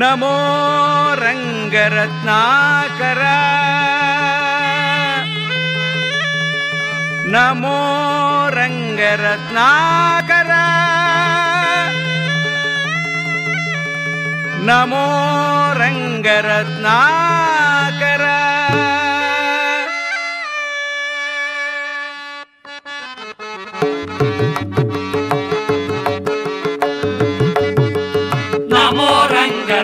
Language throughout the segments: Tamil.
நமோ ரங்கரத்னாகர நமோ ரங்கரத்னாகர நமோ ரங்கரத்னா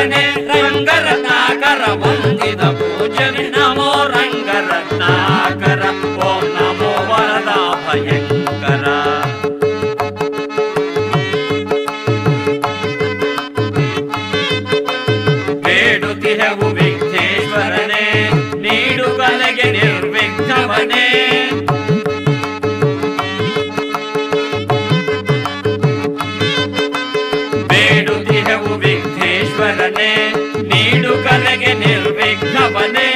రంగరత్నాకరనే రంగరత్నాకర వందిత పూజని నమో రంగరత్నాకర I'm Habanero.